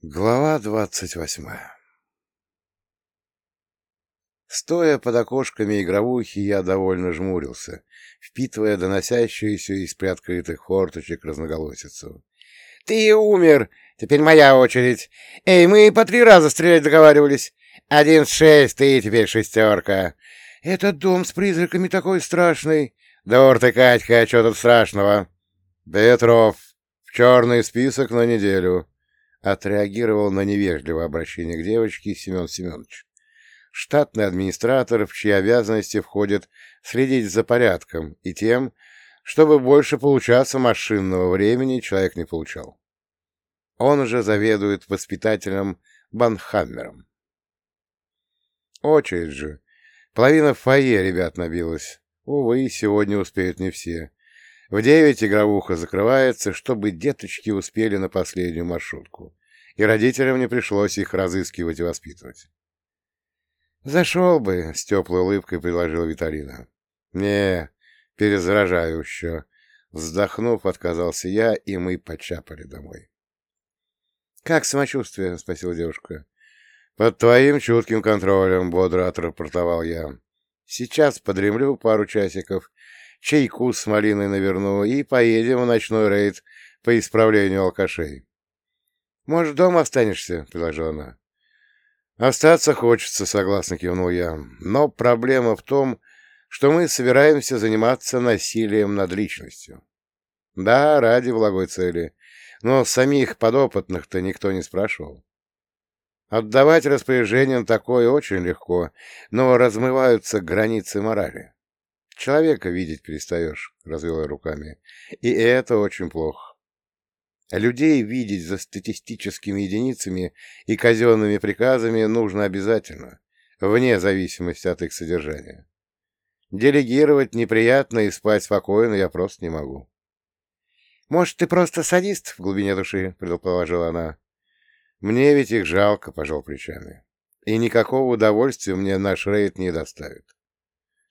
Глава двадцать восьмая Стоя под окошками игровухи, я довольно жмурился, впитывая доносящуюся из приоткрытых форточек разноголосицу. — Ты умер! Теперь моя очередь! Эй, мы по три раза стрелять договаривались! Один с шесть, ты теперь шестерка! Этот дом с призраками такой страшный! Дур ты, Катька, что тут страшного? — Петров, в черный список на неделю! Отреагировал на невежливое обращение к девочке Семен Семенович. Штатный администратор, в чьи обязанности входит следить за порядком и тем, чтобы больше получаться машинного времени человек не получал. Он же заведует воспитательным Банхаммером. Очередь же. Половина фойе ребят набилась. Увы, сегодня успеют не все. В девять игровуха закрывается, чтобы деточки успели на последнюю маршрутку, и родителям не пришлось их разыскивать и воспитывать. «Зашел бы», — с теплой улыбкой предложила Виталина. «Не, перезаражаю еще». Вздохнув, отказался я, и мы почапали домой. «Как самочувствие?» — спросила девушка. «Под твоим чутким контролем», — бодро отрапортовал я. «Сейчас подремлю пару часиков чайку с малиной наверну и поедем в ночной рейд по исправлению алкашей. — Может, дома останешься? — предложила она. — Остаться хочется, — согласно кивнул я. Но проблема в том, что мы собираемся заниматься насилием над личностью. Да, ради благой цели, но самих подопытных-то никто не спрашивал. Отдавать распоряжение такое очень легко, но размываются границы морали. Человека видеть перестаешь, — развел я руками. И это очень плохо. Людей видеть за статистическими единицами и казенными приказами нужно обязательно, вне зависимости от их содержания. Делегировать неприятно и спать спокойно я просто не могу. — Может, ты просто садист в глубине души, — предположила она. — Мне ведь их жалко, — пожал плечами. И никакого удовольствия мне наш рейд не доставит.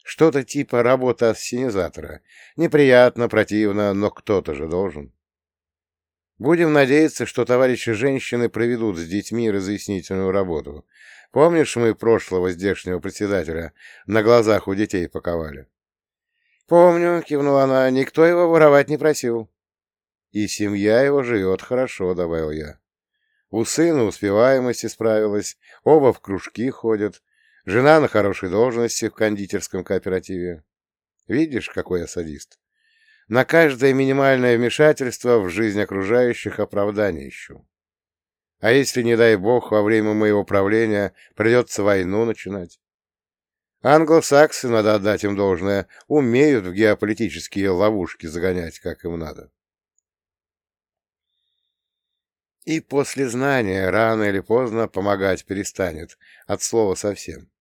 Что-то типа работы ассенизатора. Неприятно, противно, но кто-то же должен. Будем надеяться, что товарищи женщины проведут с детьми разъяснительную работу. Помнишь, мы прошлого здешнего председателя на глазах у детей паковали? — Помню, — кивнула она, — никто его воровать не просил. — И семья его живет хорошо, — добавил я. У сына успеваемости справилась, оба в кружки ходят, Жена на хорошей должности в кондитерском кооперативе. Видишь, какой я садист? На каждое минимальное вмешательство в жизнь окружающих оправдание ищу. А если, не дай бог, во время моего правления придется войну начинать? Англосаксы, надо отдать им должное, умеют в геополитические ловушки загонять, как им надо. И после знания рано или поздно помогать перестанет, от слова совсем.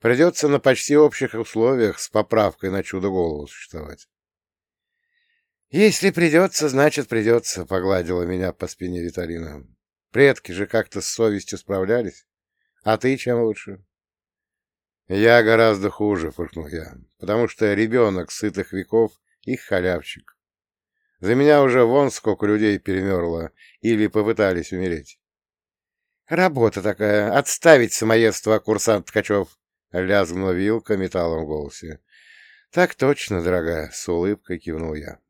Придется на почти общих условиях с поправкой на чудо-голову существовать. «Если придется, значит придется», — погладила меня по спине Виталина. «Предки же как-то с совестью справлялись. А ты чем лучше?» «Я гораздо хуже», — фыркнул я, «потому что ребенок сытых веков — их халявчик. За меня уже вон сколько людей перемерло или попытались умереть». «Работа такая — отставить самоедство, курсант Ткачев», — лязгнула вилка металлом в голосе. — Так точно, дорогая, — с улыбкой кивнул я.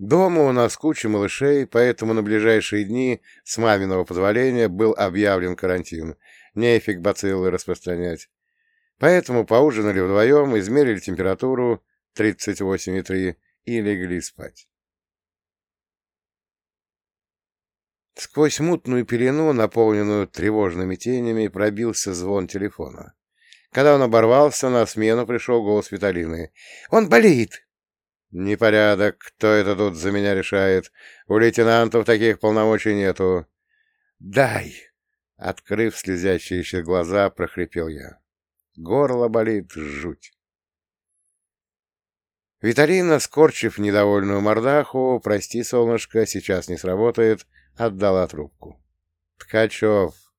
Дома у нас куча малышей, поэтому на ближайшие дни, с маминого позволения, был объявлен карантин. Нефиг бациллы распространять. Поэтому поужинали вдвоем, измерили температуру 38,3 и легли спать. Сквозь мутную пелену, наполненную тревожными тенями, пробился звон телефона. Когда он оборвался, на смену пришел голос Виталины. «Он болеет!» «Непорядок. Кто это тут за меня решает? У лейтенантов таких полномочий нету». «Дай!» Открыв слезящиеся глаза, прохрипел я. Горло болит жуть. Виталина, скорчив недовольную мордаху, «Прости, солнышко, сейчас не сработает», отдала трубку. «Ткачев!»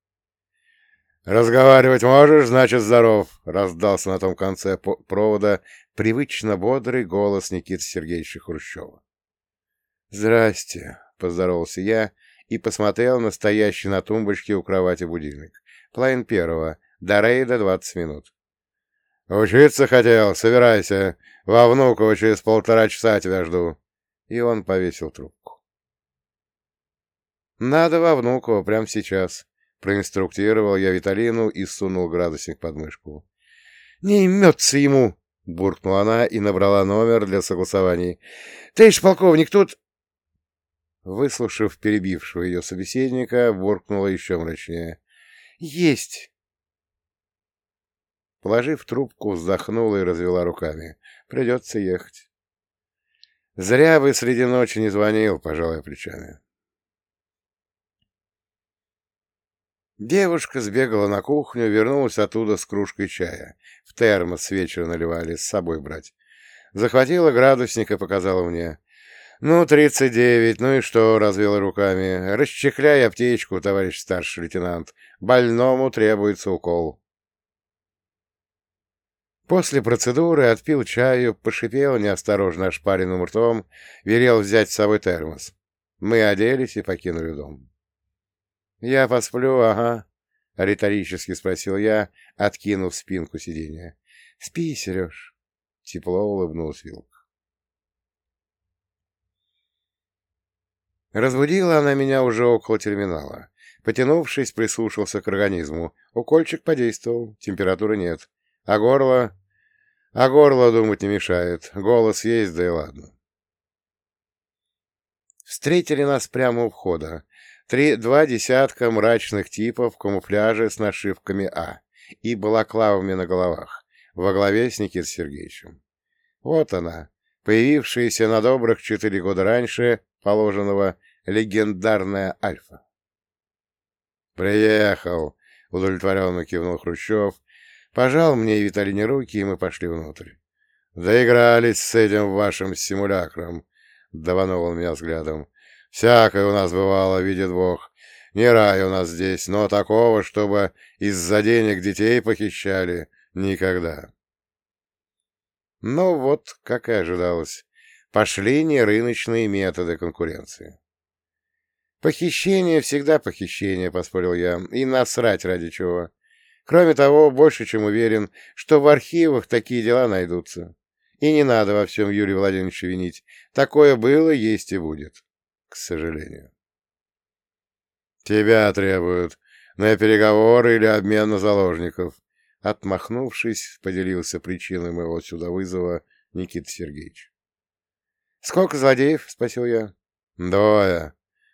«Разговаривать можешь, значит, здоров!» — раздался на том конце провода привычно бодрый голос Никиты Сергеевича Хрущева. «Здрасте!» — поздоровался я и посмотрел на стоящий на тумбочке у кровати будильник. Плайн первого. До рейда двадцать минут. «Учиться хотел, собирайся. Во Внуково через полтора часа тебя жду». И он повесил трубку. «Надо во Внуково прямо сейчас», — проинструктировал я Виталину и сунул градусник под мышку. «Не имется ему!» — буркнула она и набрала номер для согласований. — Товарищ полковник, тут... Выслушав перебившего ее собеседника, буркнула еще мрачнее. — Есть! Положив трубку, вздохнула и развела руками. — Придется ехать. — Зря вы среди ночи не звонил, пожалуй, плечами. Девушка сбегала на кухню, вернулась оттуда с кружкой чая. В термос вечера наливали, с собой брать. Захватила градусник и показала мне. «Ну, тридцать девять, ну и что?» — развела руками. «Расчехляй аптечку, товарищ старший лейтенант. Больному требуется укол». После процедуры отпил чаю, пошипел неосторожно ошпаренным ртом, велел взять с собой термос. Мы оделись и покинули дом. «Я посплю, ага», — риторически спросил я, откинув спинку сиденья. «Спи, Сереж», — тепло улыбнулась Вилка. Разбудила она меня уже около терминала. Потянувшись, прислушался к организму. Укольчик подействовал, температуры нет. А горло... А горло думать не мешает. Голос есть, да и ладно. Встретили нас прямо у входа. Три, два десятка мрачных типов в камуфляже с нашивками «А» и балаклавами на головах, во главе с Никитой Сергеевичем. Вот она, появившаяся на добрых четыре года раньше положенного легендарная Альфа. «Приехал!» — удовлетворенно кивнул Хрущев. Пожал мне и Виталине руки, и мы пошли внутрь. «Доигрались с этим вашим симулякром!» — даванул меня взглядом. Всякое у нас бывало, видит Бог. Не рай у нас здесь, но такого, чтобы из-за денег детей похищали, никогда. Ну вот, как и ожидалось, пошли нерыночные методы конкуренции. Похищение всегда похищение, поспорил я, и насрать ради чего. Кроме того, больше чем уверен, что в архивах такие дела найдутся. И не надо во всем Юрия Владимировича винить. Такое было, есть и будет к сожалению. «Тебя требуют. На переговоры или обмен на заложников?» Отмахнувшись, поделился причиной моего сюда вызова Никита Сергеевич. «Сколько злодеев?» — спросил я. «Двое.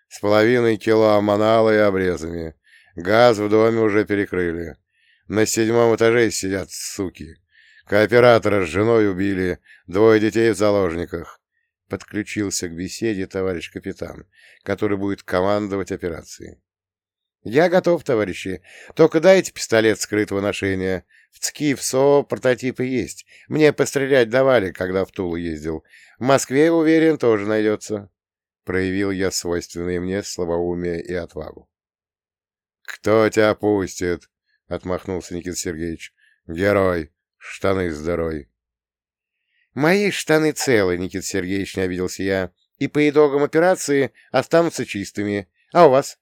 С половиной кило аманала и обрезами. Газ в доме уже перекрыли. На седьмом этаже сидят суки. Кооператора с женой убили, двое детей в заложниках подключился к беседе товарищ капитан, который будет командовать операцией. «Я готов, товарищи. Только дайте пистолет скрытого ношения. В ЦКИ, в СО прототипы есть. Мне пострелять давали, когда в Тулу ездил. В Москве, уверен, тоже найдется». Проявил я свойственные мне слабоумие и отвагу. «Кто тебя пустит?» — отмахнулся Никита Сергеевич. «Герой. Штаны здоровый. «Мои штаны целы, Никита Сергеевич, не обиделся я, и по итогам операции останутся чистыми. А у вас?»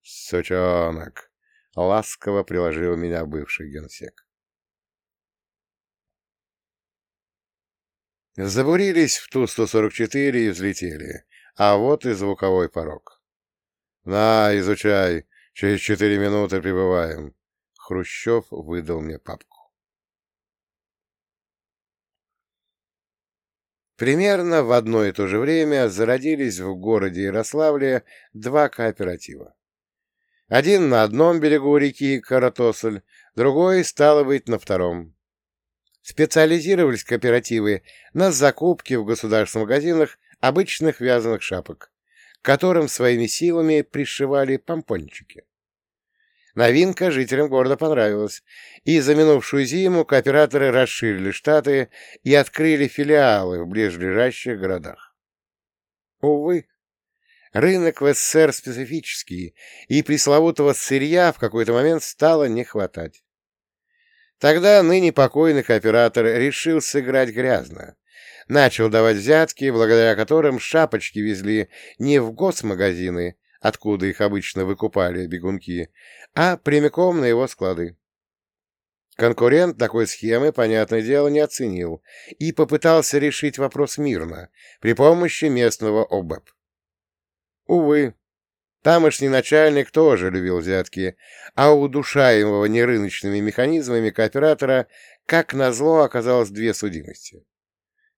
«Сучонок!» — ласково приложил меня бывший генсек. Забурились в Ту-144 и взлетели, а вот и звуковой порог. «На, изучай, через четыре минуты прибываем». Хрущев выдал мне папку. Примерно в одно и то же время зародились в городе Ярославле два кооператива. Один на одном берегу реки Каратосль, другой, стало быть, на втором. Специализировались кооперативы на закупке в государственных магазинах обычных вязаных шапок, которым своими силами пришивали помпончики. Новинка жителям города понравилась, и за минувшую зиму кооператоры расширили штаты и открыли филиалы в ближайших городах. Увы, рынок в СССР специфический, и пресловутого сырья в какой-то момент стало не хватать. Тогда ныне покойный кооператор решил сыграть грязно, Начал давать взятки, благодаря которым шапочки везли не в госмагазины, откуда их обычно выкупали бегунки, а прямиком на его склады. Конкурент такой схемы, понятное дело, не оценил и попытался решить вопрос мирно, при помощи местного ОБЭП. Увы, тамошний начальник тоже любил взятки, а у удушаемого нерыночными механизмами кооператора, как назло, оказалось две судимости.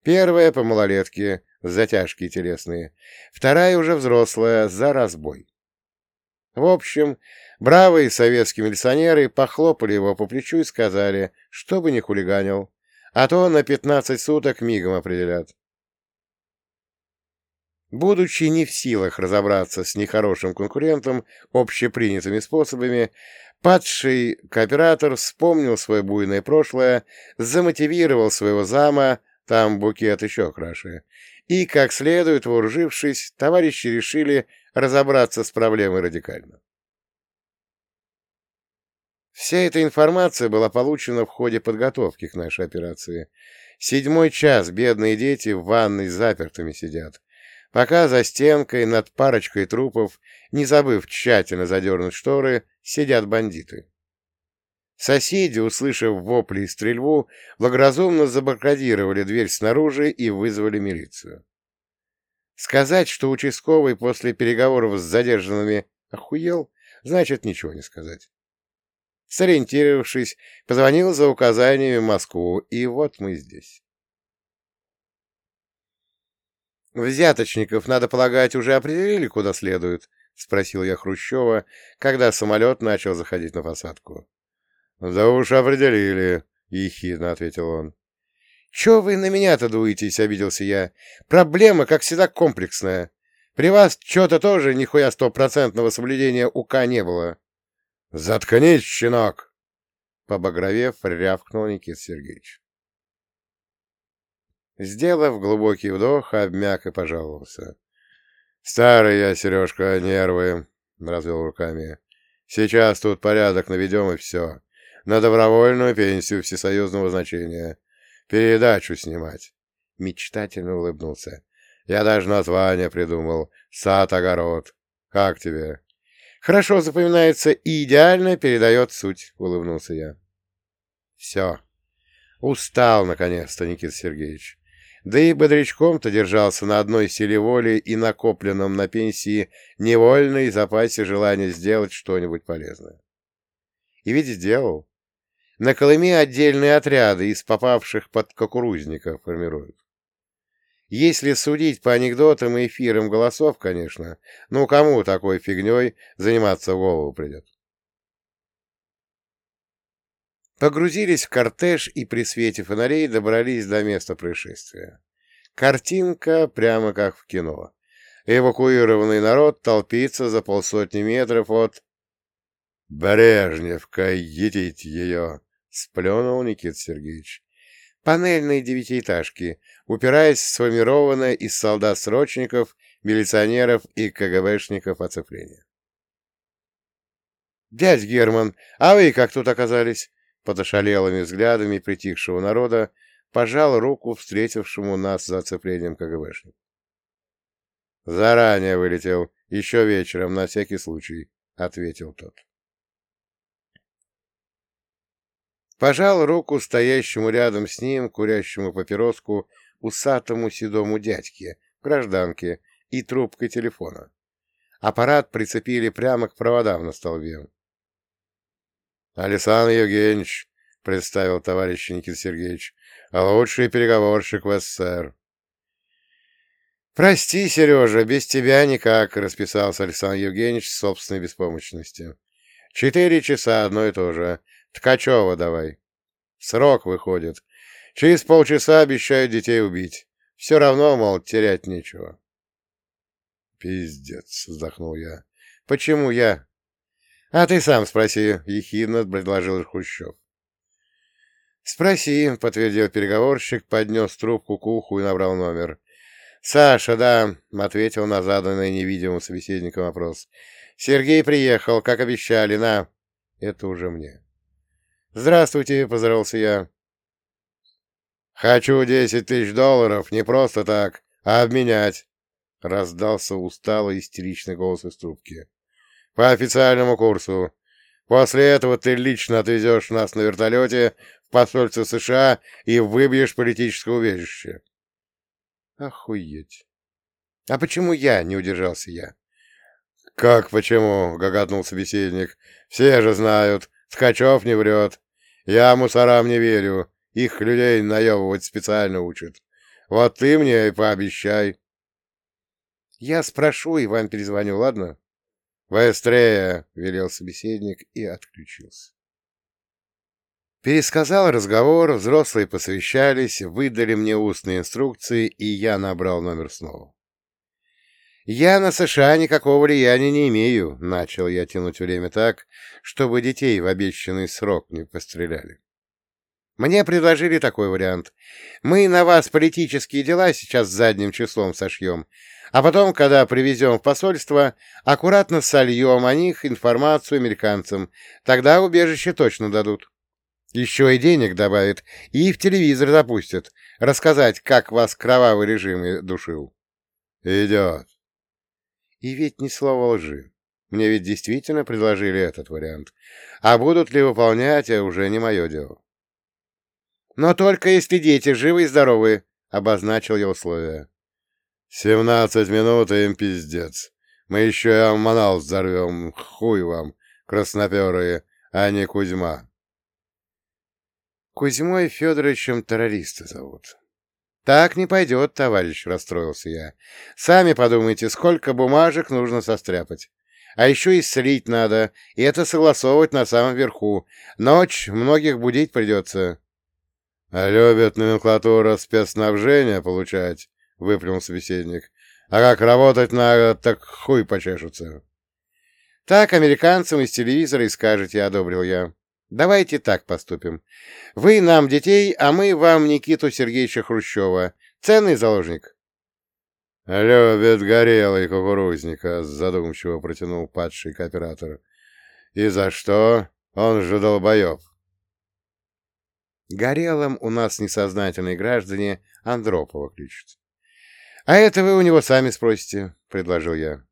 Первая по малолетке, затяжки телесные, вторая уже взрослая, за разбой. В общем, бравые советские милиционеры похлопали его по плечу и сказали, чтобы не хулиганил, а то на пятнадцать суток мигом определят. Будучи не в силах разобраться с нехорошим конкурентом общепринятыми способами, падший кооператор вспомнил свое буйное прошлое, замотивировал своего зама, там букет еще краше, и, как следует вооружившись, товарищи решили разобраться с проблемой радикально. Вся эта информация была получена в ходе подготовки к нашей операции. Седьмой час бедные дети в ванной запертыми сидят, пока за стенкой над парочкой трупов, не забыв тщательно задернуть шторы, сидят бандиты. Соседи, услышав вопли и стрельбу, благоразумно забаркадировали дверь снаружи и вызвали милицию. Сказать, что участковый после переговоров с задержанными охуел, значит ничего не сказать. Сориентировавшись, позвонил за указаниями в Москву, и вот мы здесь. «Взяточников, надо полагать, уже определили, куда следует?» — спросил я Хрущева, когда самолет начал заходить на посадку. «Да уж определили», — ехидно ответил он. «Чего вы на меня-то дуетесь?» — обиделся я. «Проблема, как всегда, комплексная. При вас что-то тоже нихуя стопроцентного соблюдения УК не было». «Заткнись, щенок!» Побагровев, рявкнул Никит Сергеевич. Сделав глубокий вдох, обмяк и пожаловался. «Старый я, Сережка, нервы!» — развел руками. «Сейчас тут порядок наведем, и все. На добровольную пенсию всесоюзного значения. Передачу снимать». Мечтательно улыбнулся. «Я даже название придумал. Сад-огород. Как тебе?» «Хорошо запоминается и идеально передает суть», — улыбнулся я. «Все. Устал, наконец-то, Никита Сергеевич. Да и бодрячком-то держался на одной силе воли и накопленном на пенсии невольной запасе желания сделать что-нибудь полезное. И ведь сделал. На Колыме отдельные отряды из попавших под кукурузников формируют. Если судить по анекдотам и эфирам голосов, конечно, ну кому такой фигней заниматься в голову придет? Погрузились в кортеж и при свете фонарей добрались до места происшествия. Картинка прямо как в кино. Эвакуированный народ толпится за полсотни метров от... «Брежневка, едить ее!» — сплюнул Никит Сергеевич. Панельные девятиэтажки, упираясь в сформированное из солдат-срочников, милиционеров и КГБшников оцепление. «Дядь Герман, а вы как тут оказались?» под ошалелыми взглядами притихшего народа, пожал руку встретившему нас за оцеплением КГБшнику. «Заранее вылетел, еще вечером, на всякий случай», — ответил тот. Пожал руку стоящему рядом с ним, курящему папироску, усатому седому дядьке, гражданке и трубкой телефона. Аппарат прицепили прямо к проводам на столбе. Александр Евгеньевич, — представил товарищ Никита Сергеевич, — лучший переговорщик в СССР. «Прости, Сережа, без тебя никак», — расписался Александр Евгеньевич с собственной беспомощностью. «Четыре часа одно и то же. Ткачева давай. Срок выходит. Через полчаса обещают детей убить. Все равно, мол, терять нечего». «Пиздец», — вздохнул я. «Почему я?» — А ты сам спроси, — ехидно предложил Хрущев. — Спроси, — подтвердил переговорщик, поднес трубку к уху и набрал номер. — Саша, да, — ответил на заданный невидимым собеседником вопрос. — Сергей приехал, как обещали, на... Это уже мне. — Здравствуйте, — поздоровался я. «Хочу десять тысяч долларов не просто так, а обменять!» — раздался усталый истеричный голос из трубки. «По официальному курсу. После этого ты лично отвезешь нас на вертолете в посольство США и выбьешь политическое убежище». «Охуеть! А почему я?» — не удержался я. «Как почему?» — гоготнул собеседник. «Все же знают. Ткачев не врет. Я мусорам не верю. Их людей наебывать специально учат. Вот ты мне и пообещай. Я спрошу и вам перезвоню, ладно? Быстрее, велел собеседник и отключился. Пересказал разговор, взрослые посовещались, выдали мне устные инструкции, и я набрал номер снова. «Я на США никакого влияния не имею», — начал я тянуть время так, чтобы детей в обещанный срок не постреляли. Мне предложили такой вариант. Мы на вас политические дела сейчас задним числом сошьем, а потом, когда привезем в посольство, аккуратно сольем о них информацию американцам. Тогда убежище точно дадут. Еще и денег добавят, и в телевизор запустят, рассказать, как вас кровавый режим душил. Идет. И ведь ни слова лжи. Мне ведь действительно предложили этот вариант. А будут ли выполнять, уже не мое дело. Но только если дети живы и здоровы, — обозначил я условия. — Семнадцать минут, и им пиздец. Мы еще и Амманал взорвем. Хуй вам, красноперые, а не Кузьма. Кузьмой Федоровичем террориста зовут. Так не пойдет, товарищ, — расстроился я. Сами подумайте, сколько бумажек нужно состряпать. А еще и слить надо, и это согласовывать на самом верху. Ночь многих будить придется. А любят номенклатура спецснабжения получать, — выплюнул собеседник. А как работать надо, так хуй почешутся. Так американцам из телевизора и скажете, — одобрил я. Давайте так поступим. Вы нам детей, а мы вам Никиту Сергеевича Хрущева. Ценный заложник. Любит горелый кукурузника, — задумчиво протянул падший кооператор. И за что? Он же долбоеб. Горелым у нас несознательные граждане Андропова ключат. — А это вы у него сами спросите, — предложил я.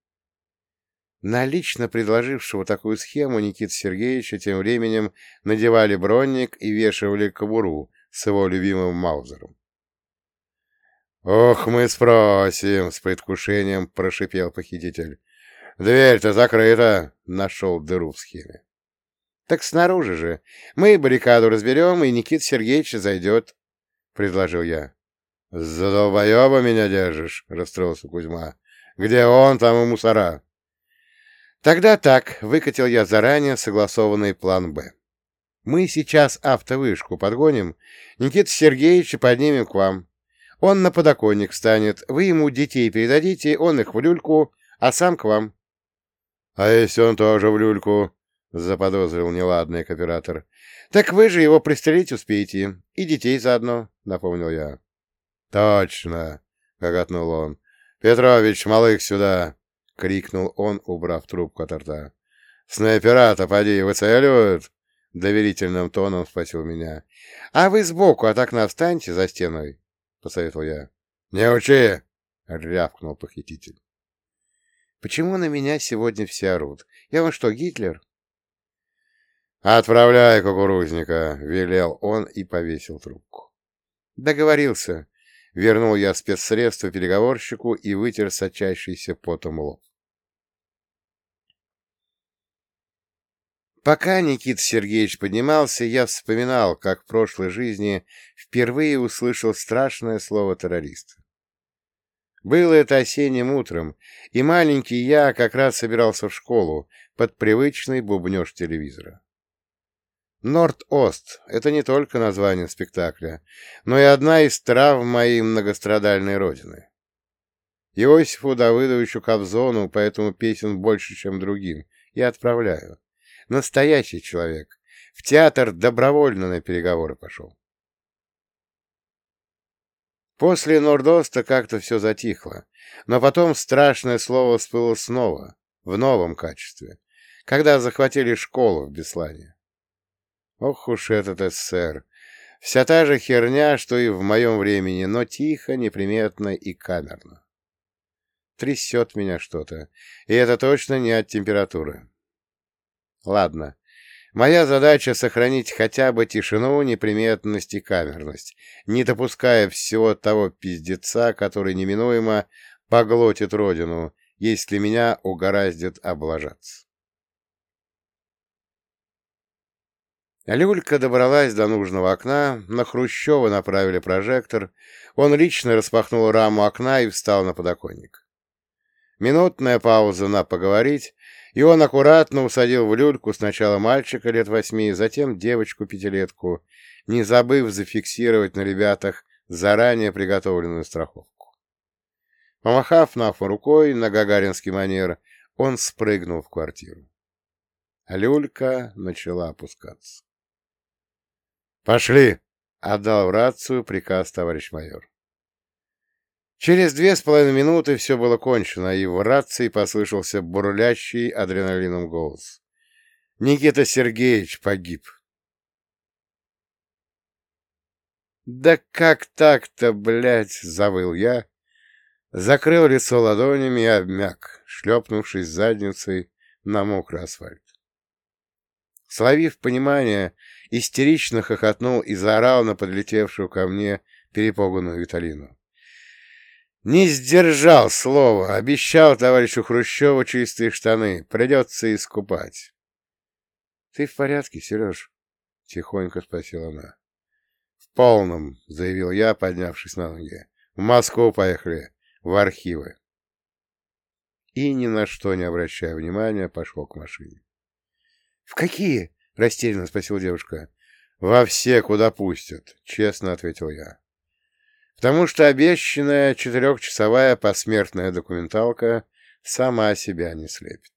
На лично предложившего такую схему Никита Сергеевича тем временем надевали бронник и вешивали кобуру с его любимым Маузером. «Ох, мы спросим!» — с предвкушением прошипел похититель. «Дверь-то закрыта!» — нашел дыру в схеме. — Так снаружи же. Мы баррикаду разберем, и Никит Сергеевич зайдет, — предложил я. — За долбоеба меня держишь, — расстроился Кузьма. — Где он, там и мусора. — Тогда так, — выкатил я заранее согласованный план «Б». Мы сейчас автовышку подгоним, Никита Сергеевича поднимем к вам. Он на подоконник встанет, вы ему детей передадите, он их в люльку, а сам к вам. — А если он тоже в люльку? заподозрил неладный кооператор. — Так вы же его пристрелить успеете. И детей заодно, — напомнил я. — Точно, — гоготнул он. — Петрович, малых сюда! — крикнул он, убрав трубку от рта. — Снайпера-то, поди, выцеливают? — доверительным тоном спросил меня. — А вы сбоку от окна встаньте за стеной, — посоветовал я. — Не учи! — рявкнул похититель. — Почему на меня сегодня все орут? Я вам что, Гитлер? «Отправляй кукурузника!» — велел он и повесил трубку. «Договорился!» — вернул я спецсредство переговорщику и вытер сочащийся потом лоб. Пока Никит Сергеевич поднимался, я вспоминал, как в прошлой жизни впервые услышал страшное слово террориста. Было это осенним утром, и маленький я как раз собирался в школу под привычный бубнеж телевизора. Норд-Ост — это не только название спектакля, но и одна из трав моей многострадальной родины. Иосифу Давыдовичу Кобзону поэтому песен больше, чем другим, я отправляю. Настоящий человек. В театр добровольно на переговоры пошел. После Нордоста как-то все затихло, но потом страшное слово всплыло снова, в новом качестве, когда захватили школу в Беслане. Ох уж этот СССР! Вся та же херня, что и в моем времени, но тихо, неприметно и камерно. Трясет меня что-то, и это точно не от температуры. Ладно, моя задача — сохранить хотя бы тишину, неприметность и камерность, не допуская всего того пиздеца, который неминуемо поглотит родину, если меня угораздит облажаться. Люлька добралась до нужного окна, на Хрущева направили прожектор, он лично распахнул раму окна и встал на подоконник. Минутная пауза на поговорить, и он аккуратно усадил в люльку сначала мальчика лет восьми, затем девочку-пятилетку, не забыв зафиксировать на ребятах заранее приготовленную страховку. Помахав Нафу рукой на гагаринский манер, он спрыгнул в квартиру. Люлька начала опускаться. «Пошли!» — отдал в рацию приказ товарищ майор. Через две с половиной минуты все было кончено, и в рации послышался бурлящий адреналином голос. Никита Сергеевич погиб. «Да как так-то, блядь!» — завыл я, закрыл лицо ладонями и обмяк, шлепнувшись задницей на мокрый асфальт. Словив понимание, истерично хохотнул и заорал на подлетевшую ко мне перепуганную Виталину. Не сдержал слова, обещал товарищу Хрущеву чистые штаны, придется искупать. — Ты в порядке, Сереж? — тихонько спросила она. — В полном, — заявил я, поднявшись на ноги. — В Москву поехали, в архивы. И ни на что не обращая внимания, пошел к машине. — В какие? — растерянно спросила девушка. — Во все, куда пустят, — честно ответил я. Потому что обещанная четырехчасовая посмертная документалка сама себя не слепит.